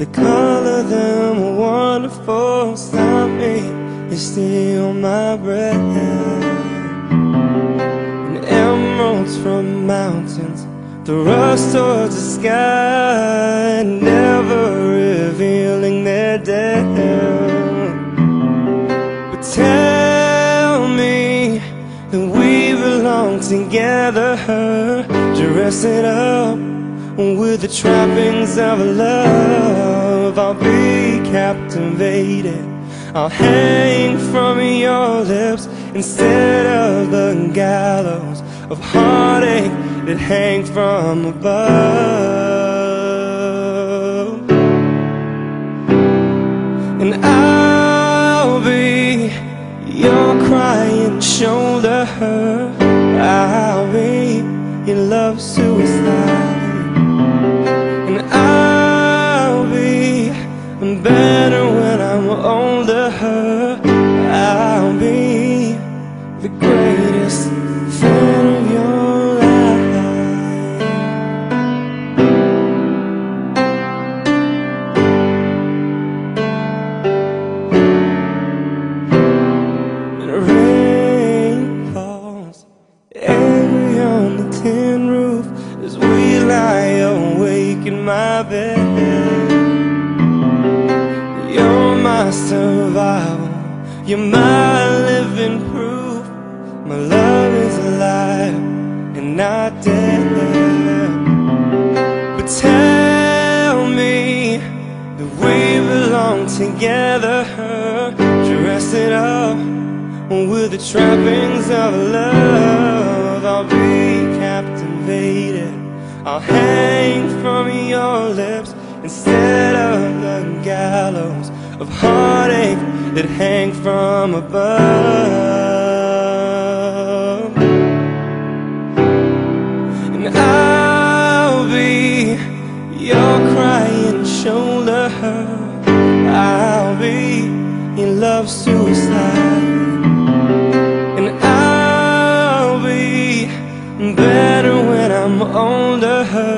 The color them are wonderful. Stop me, you steal my breath. And emeralds from mountains, the rust towards the sky, never revealing their depth. But tell me that we belong together, Dress it up with the trappings of a love. I'll be captivated. I'll hang from your lips instead of the gallows of heartache that hang from above. And I'll be your crying shoulder. Better when I'm older. I'll be the greatest fan of your life. And rain falls angry on the tin roof as we lie awake in my bed. My survival, you're my living proof. My love is alive and not dead. But tell me that we belong together, dressing up with the trappings of love. I'll be captivated. I'll hang from your lips instead of the gallows of heartache that hang from above. And I'll be your crying shoulder. I'll be in love suicide. And I'll be better when I'm older.